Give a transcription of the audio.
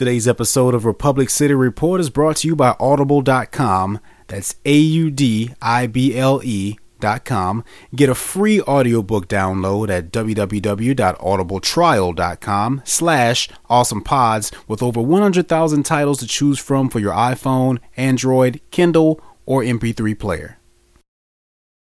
Today's episode of Republic City Report is brought to you by Audible.com. That's A U D I B L E.com. Get a free audiobook download at www.audibletrial.com slash awesomepods with over 100,000 titles to choose from for your iPhone, Android, Kindle, or MP3 player.